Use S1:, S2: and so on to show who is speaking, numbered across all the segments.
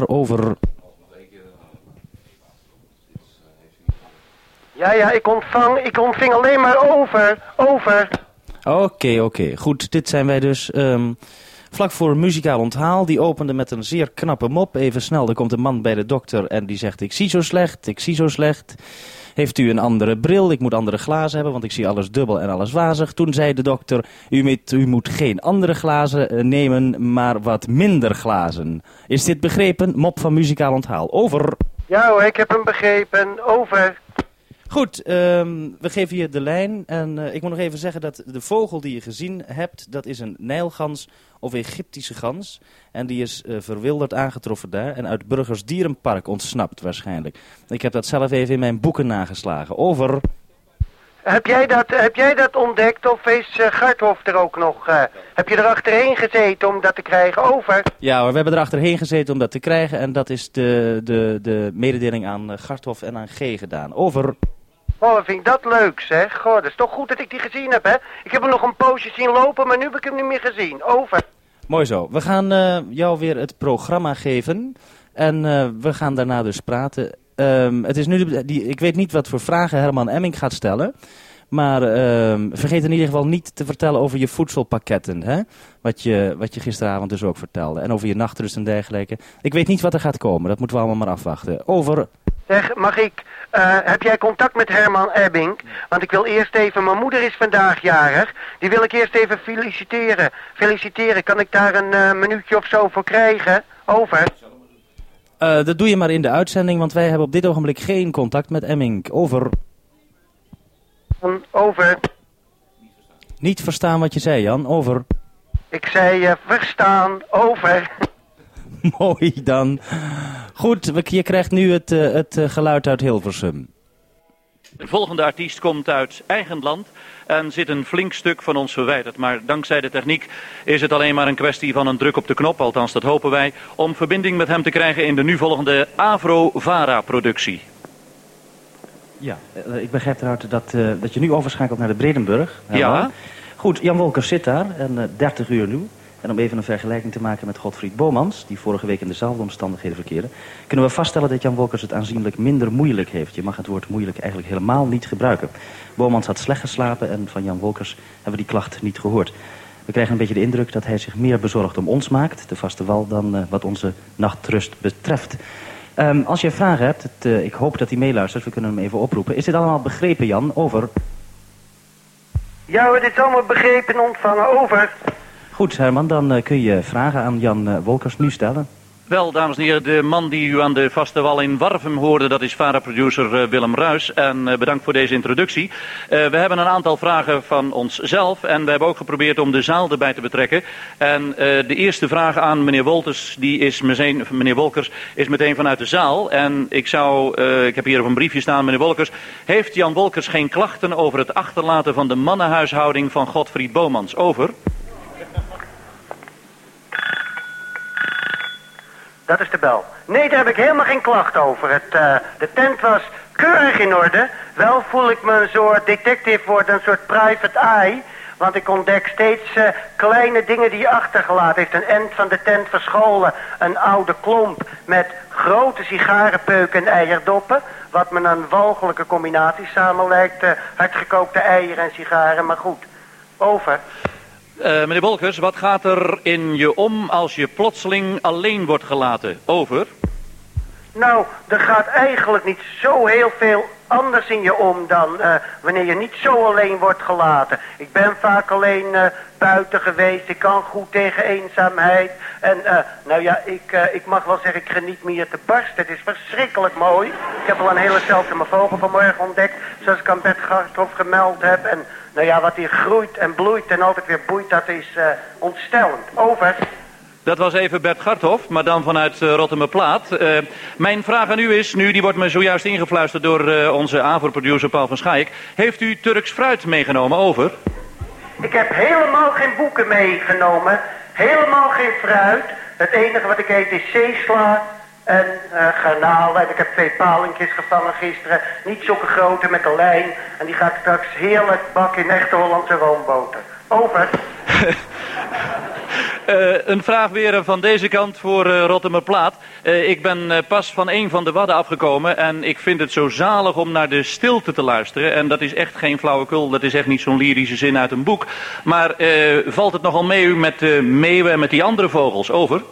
S1: daar over.
S2: Ja, ja, ik ontvang, ik ontving alleen maar over, over.
S1: Oké, oké. Goed, dit zijn wij dus. ehm, vlak voor muzikaal onthaal. Die opende met een zeer knappe mop. Even snel, er komt een man bij de dokter en die zegt... Ik zie zo slecht, ik zie zo slecht. Heeft u een andere bril? Ik moet andere glazen hebben, want ik zie alles dubbel en alles wazig. Toen zei de dokter... U moet, u moet geen andere glazen eh, nemen, maar wat minder glazen. Is dit begrepen? Mop van muzikaal onthaal. Over.
S2: Ja hoor, ik heb hem begrepen, over.
S1: Goed, ehm, we geven je de lijn. En eh, ik moet nog even zeggen dat de vogel die je gezien hebt, dat is een Nijlgans of Egyptische gans. En die is eh, verwilderd aangetroffen daar en uit Burgers Dierenpark ontsnapt waarschijnlijk. Ik heb dat zelf even in mijn boeken nageslagen. Over.
S2: Heb jij dat, heb jij dat ontdekt of is eh, Garthof er ook nog? heb je er achterheen gezeten om dat te krijgen? Over.
S1: Ja hoor, we hebben er achterheen gezeten om dat te krijgen. En dat is de, de, de mededeling aan Garthof en aan G gedaan. Over.
S2: Oh, vind ik dat leuk zeg. Goh, dat is toch goed dat ik die gezien heb, hè? Ik heb hem nog een poosje zien lopen, maar nu heb ik hem niet meer gezien. Over.
S1: Mooi zo. We gaan eh, jou weer het programma geven. En eh, we gaan daarna dus praten. Ehm, het is nu die, ik weet niet wat voor vragen Herman Emming gaat stellen. Maar ehm, vergeet in ieder geval niet te vertellen over je voedselpakketten. Hè? Wat, je, wat je gisteravond dus ook vertelde. En over je nachtrust en dergelijke. Ik weet niet wat er gaat komen. Dat moeten we allemaal maar afwachten. Over.
S2: Zeg, mag ik, eh, heb jij contact met Herman Ebbing? Want ik wil eerst even, mijn moeder is vandaag jarig. Die wil ik eerst even feliciteren. Feliciteren, kan ik daar een eh, minuutje of zo voor krijgen? Over.
S1: Eh, dat doe je maar in de uitzending. Want wij hebben op dit ogenblik geen contact met Emming. Over.
S2: Over.
S1: Niet verstaan wat je zei Jan. Over.
S2: Ik zei verstaan, over.
S1: Mooi dan. Goed, we- je krijgt nu het, eh, het eh, geluid uit Hilversum.
S3: De volgende artiest komt uit eigen land en zit een flink stuk van ons verwijderd. Maar dankzij de techniek is het alleen maar een kwestie van een druk op de knop, althans dat hopen wij, om verbinding met hem te krijgen in de nu volgende Avro-Vara-productie.
S1: Ja, eh, ik begrijp eruit dat, eh, dat je nu overschakelt naar de Bredenburg.
S3: Ja.
S1: Goed, Jan Wolkers zit daar en eh 30 uur nu. En om even een vergelijking te maken met Godfried Bomans, die vorige week in dezelfde omstandigheden verkeerde, kunnen we vaststellen dat Jan Wolkers het aanzienlijk minder moeilijk heeft. Je mag het woord moeilijk eigenlijk helemaal niet gebruiken. Bomans had slecht geslapen en van Jan Wolkers hebben we die klacht niet gehoord. We krijgen een beetje de indruk dat hij zich meer bezorgd om ons maakt, de vaste wal, dan eh, wat onze nachtrust betreft. Ehm, als je vragen hebt, het, eh, ik hoop dat hij meeluistert, we kunnen hem even oproepen. Is dit allemaal begrepen, Jan? Over.
S2: Ja hoor, dit allemaal begrepen en ontvangen, over.
S1: Goed, Herman, dan eh, kun je vragen aan Jan eh, Wolkers nu stellen.
S3: Wel, dames en heren, de man die u aan de vaste wal in Warfum hoorde, dat is VARA-producer eh, Willem Ruis. En bedankt voor deze introductie. We hebben een aantal vragen van onszelf en we hebben ook geprobeerd om de zaal erbij te betrekken. En de eerste vraag aan meneer Wolters, die is meteen, meneer Wolkers, is meteen vanuit de zaal. En ik zou, ik heb hier op een briefje staan, meneer Wolkers. Heeft Jan Wolkers geen klachten over het achterlaten van de mannenhuishouding van Godfried Bomans? Over.
S2: Dat is de bel. Nee, daar heb ik helemaal geen klacht over. Het, eh, de tent was keurig in orde. Wel voel ik me een soort detective worden, een soort private eye. Want ik ontdek steeds eh, kleine dingen die je achtergelaten heeft. Een end van de tent verscholen. Een oude klomp met grote sigarenpeuken en eierdoppen. Wat me een walgelijke combinatie samen lijkt. eh, hardgekookte eieren en sigaren, maar goed. Over.
S3: Eh, meneer Wolkers, wat gaat er in je om als je plotseling alleen wordt gelaten? Over.
S2: Nou, er gaat eigenlijk niet zo heel veel anders in je om dan eh, wanneer je niet zo alleen wordt gelaten. Ik ben vaak alleen eh, buiten geweest, ik kan goed tegen eenzaamheid. En nou ja, ik, ik mag wel zeggen, ik geniet me hier te barsten. Het is verschrikkelijk mooi. Ik heb al een hele zeldzame vogel vanmorgen ontdekt, zoals ik aan Bert Garthof gemeld heb. En nou ja, wat hier groeit en bloeit en altijd weer boeit, dat is eh, ontstellend. Over.
S3: Dat was even Bert Garthof, maar dan vanuit uh, Rotterdam-Plaat. Uh, mijn vraag aan u is, nu die wordt me zojuist ingefluisterd door uh, onze AVO-producer Paul van Schaik. Heeft u Turks fruit meegenomen? Over.
S2: Ik heb helemaal geen boeken meegenomen. Helemaal geen fruit. Het enige wat ik eet is zeesla en uh, garnaal. En ik heb twee palingjes gevangen gisteren. Niet zulke grote met de lijn. En die ga ik straks heerlijk bakken in echte Hollandse roomboter. Over.
S3: Uh, een vraag weer van deze kant voor uh, Rotterdam Plaat. Ik ben pas van een van de wadden afgekomen en ik vind het zo zalig om naar de stilte te luisteren. En dat is echt geen flauwekul, dat is echt niet zo'n lyrische zin uit een boek. Maar valt het nogal mee met de meeuwen en met die andere vogels? Over.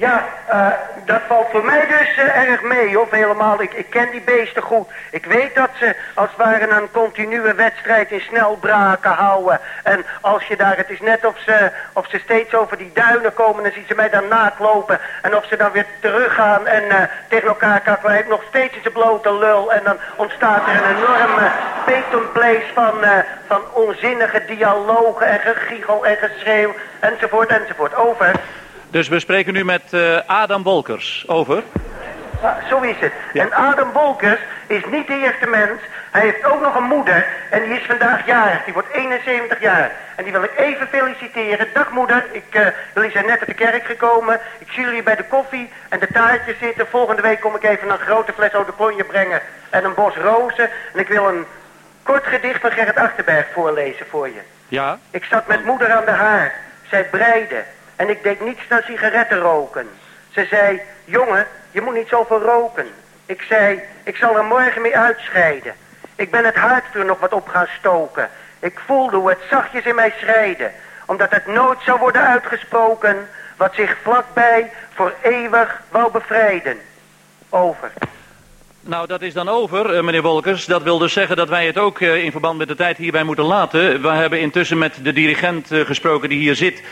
S2: Ja, uh, dat valt voor mij dus uh, erg mee, of helemaal. Ik, ik ken die beesten goed. Ik weet dat ze als het ware een continue wedstrijd in snelbraken houden. En als je daar, het is net of ze, of ze steeds over die duinen komen, dan zien ze mij dan naklopen. En of ze dan weer teruggaan en uh, tegen elkaar kakken. Nog steeds zijn blote lul. En dan ontstaat er een enorme betonplace van, van onzinnige dialogen en gegiegel en geschreeuw enzovoort enzovoort. Over.
S3: Dus we spreken nu met uh, Adam Wolkers. Over.
S2: Ah, zo is het. Ja. En Adam Wolkers is niet de eerste mens. Hij heeft ook nog een moeder. En die is vandaag jarig. Die wordt 71 jaar. En die wil ik even feliciteren. Dag moeder. Ik, uh, jullie zijn net uit de kerk gekomen. Ik zie jullie bij de koffie en de taartjes zitten. Volgende week kom ik even een grote fles eau de cologne brengen. En een bos rozen. En ik wil een kort gedicht van Gerrit Achterberg voorlezen voor je.
S3: Ja?
S2: Ik zat met moeder aan de haar. Zij breide. En ik deed niets dan sigaretten roken. Ze zei, jongen, je moet niet zoveel roken. Ik zei, ik zal er morgen mee uitscheiden. Ik ben het haardvuur nog wat op gaan stoken. Ik voelde hoe het zachtjes in mij schreide. Omdat het nooit zou worden uitgesproken. Wat zich vlakbij voor eeuwig wou bevrijden. Over.
S3: Nou, dat is dan over, eh, meneer Wolkers. Dat wil dus zeggen dat wij het ook eh, in verband met de tijd hierbij moeten laten. We hebben intussen met de dirigent eh, gesproken die hier zit...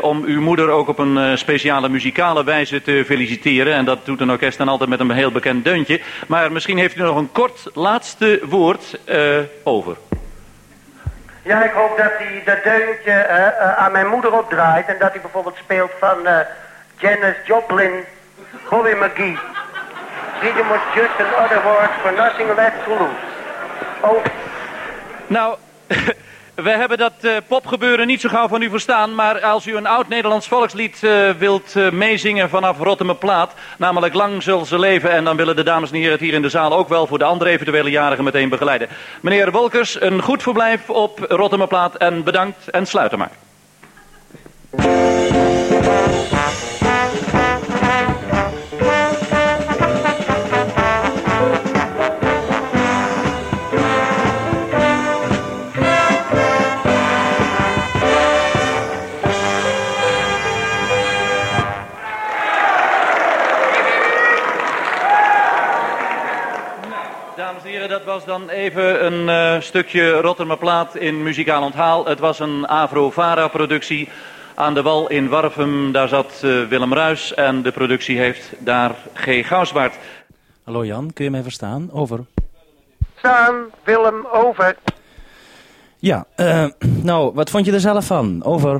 S3: om uw moeder ook op een speciale muzikale wijze te feliciteren. En dat doet een orkest dan altijd met een heel bekend deuntje. Maar misschien heeft u nog een kort laatste woord over.
S2: Ja, ik hoop dat hij dat deuntje aan mijn moeder opdraait... en dat hij bijvoorbeeld speelt van Janis Joplin, Bobby McGee... Freedom was just another word for nothing left to lose. Oh.
S3: Nou, we hebben dat uh, popgebeuren niet zo gauw van u verstaan. Maar als u een oud Nederlands volkslied uh, wilt uh, meezingen vanaf Rotterdam Plaat. Namelijk Lang zullen ze leven. En dan willen de dames en heren het hier in de zaal ook wel voor de andere eventuele jarigen meteen begeleiden. Meneer Wolkers, een goed verblijf op Rotterdam Plaat. En bedankt en sluiten maar. Dan even een uh, stukje Plaat in muzikaal onthaal. Het was een Avro-Vara-productie aan de wal in Warfum. Daar zat uh, Willem Ruis en de productie heeft daar G. Gausbaard.
S1: Hallo Jan, kun je mij verstaan? Over.
S2: Staan, Willem, over.
S1: Ja, uh, nou, wat vond je er zelf van? Over.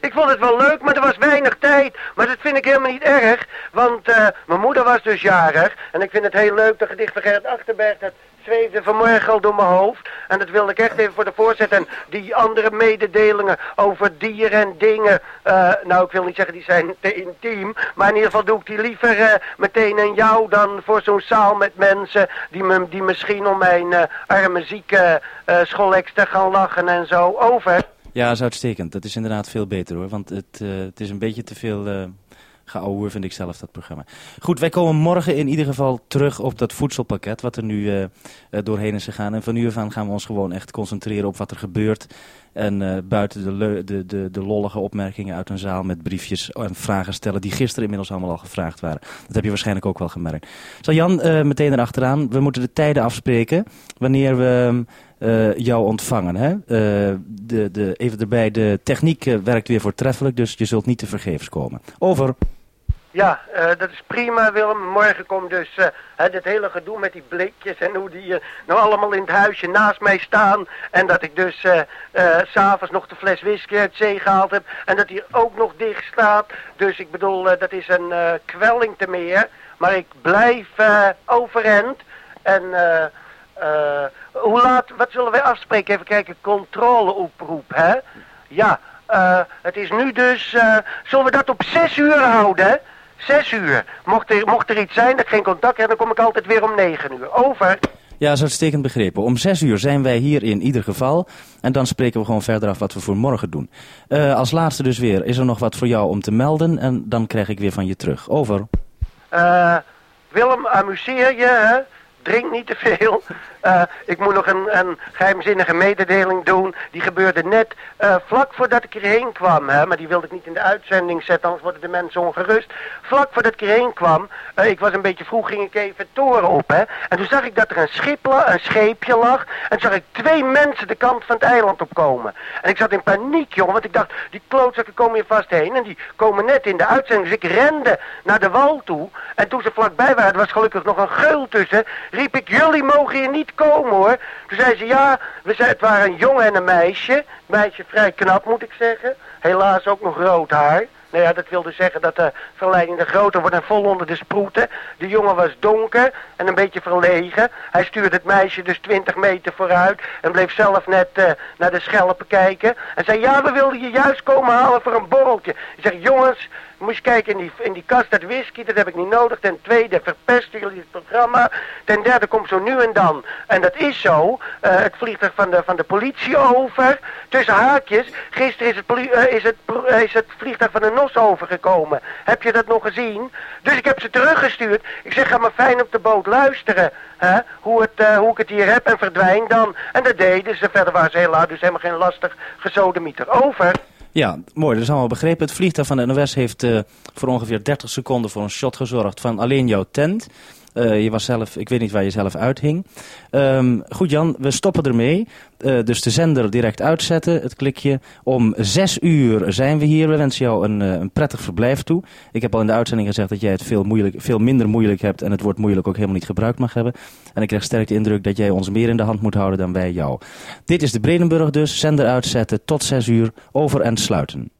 S2: Ik vond het wel leuk, maar er was weinig tijd. Maar dat vind ik helemaal niet erg. Want uh, mijn moeder was dus jarig. En ik vind het heel leuk, de gedicht van Gerrit Achterberg. Dat zweefde vanmorgen al door mijn hoofd. En dat wilde ik echt even voor de voorzet. En die andere mededelingen over dieren en dingen. Uh, nou, ik wil niet zeggen die zijn te intiem. Maar in ieder geval doe ik die liever uh, meteen aan jou dan voor zo'n zaal met mensen. Die, me, die misschien om mijn arme zieke uh, gaan lachen en zo. Over.
S1: Ja, dat is uitstekend. Dat is inderdaad veel beter hoor. Want het, uh, het is een beetje te veel uh, geouwe, vind ik zelf, dat programma. Goed, wij komen morgen in ieder geval terug op dat voedselpakket wat er nu uh, doorheen is gegaan. En van nu af aan gaan we ons gewoon echt concentreren op wat er gebeurt. En buiten de, de, de, de lollige opmerkingen uit een zaal met briefjes en vragen stellen die gisteren inmiddels allemaal al gevraagd waren. Dat heb je waarschijnlijk ook wel gemerkt. Zal Jan meteen erachteraan, we moeten de tijden afspreken wanneer we jou ontvangen. Hè? De, de, even erbij, de techniek werkt weer voortreffelijk, dus je zult niet te vergeefs komen. Over.
S2: Ja, dat is prima Willem. Morgen komt dus uh, dit hele gedoe met die blikjes en hoe die uh, nou allemaal in het huisje naast mij staan. En dat ik dus s'avonds nog de fles whisky uit zee gehaald heb en dat die ook nog dicht staat. Dus ik bedoel, dat is een kwelling te meer. Maar ik blijf overend en... Hoe laat, wat zullen wij afspreken? Even kijken, controleoproep, hè? Ja, het is nu dus, zullen we dat op zes uur houden? Zes uur. Mocht er, mocht er iets zijn dat ik geen contact heb, dan kom ik altijd weer om negen uur. Over.
S1: Ja, is uitstekend begrepen. Om zes uur zijn wij hier in ieder geval. En dan spreken we gewoon verder af wat we voor morgen doen. Uh, als laatste dus weer, is er nog wat voor jou om te melden? En dan krijg ik weer van je terug. Over.
S2: Uh, Willem, amuseer je, hè? drink niet te veel. Uh, ik moet nog een, een geheimzinnige mededeling doen. Die gebeurde net uh, vlak voordat ik hierheen kwam. Hè, maar die wilde ik niet in de uitzending zetten, anders worden de mensen ongerust. Vlak voordat ik hierheen kwam, uh, ik was een beetje vroeg, ging ik even toren op. Hè, en toen zag ik dat er een, schip een scheepje lag. En zag ik twee mensen de kant van het eiland opkomen. En ik zat in paniek, jongen, want ik dacht, die klootzakken komen hier vast heen. En die komen net in de uitzending. Dus ik rende naar de wal toe. En toen ze vlakbij waren, er was gelukkig nog een geul tussen, riep ik, jullie mogen hier niet komen hoor. Toen zei ze, ja, we zei, het waren een jongen en een meisje. Meisje vrij knap moet ik zeggen. Helaas ook nog rood haar. Nou ja, dat wilde zeggen dat de verleiding de groter wordt en vol onder de sproeten. De jongen was donker en een beetje verlegen. Hij stuurde het meisje dus 20 meter vooruit en bleef zelf net uh, naar de schelpen kijken. En zei, ja, we wilden je juist komen halen voor een borreltje. Ik zeg, jongens, moest kijken in die, in die kast, dat whisky, dat heb ik niet nodig. Ten tweede, verpesten jullie het programma. Ten derde, komt zo nu en dan. En dat is zo, uh, het vliegtuig van de, van de politie over. Tussen haakjes, gisteren is het, uh, is, het, uh, is het vliegtuig van de NOS overgekomen. Heb je dat nog gezien? Dus ik heb ze teruggestuurd. Ik zeg, ga maar fijn op de boot luisteren. Hè? Hoe, het, hoe ik het hier heb en verdwijn dan. En dat deden ze. Verder waren ze heel dus helemaal geen lastig gesodemieter. Over.
S1: Ja, mooi. Dat is allemaal begrepen. Het vliegtuig van de NOS heeft uh, voor ongeveer 30 seconden voor een shot gezorgd van alleen jouw tent. Uh, je was zelf, ik weet niet waar je zelf uithing. Um, goed Jan, we stoppen ermee. Uh, dus de zender direct uitzetten, het klikje. Om zes uur zijn we hier. We wensen jou een, uh, een prettig verblijf toe. Ik heb al in de uitzending gezegd dat jij het veel, moeilijk, veel minder moeilijk hebt... en het woord moeilijk ook helemaal niet gebruikt mag hebben. En ik krijg sterk de indruk dat jij ons meer in de hand moet houden dan wij jou. Dit is de Bredenburg dus. Zender uitzetten tot zes uur. Over en sluiten.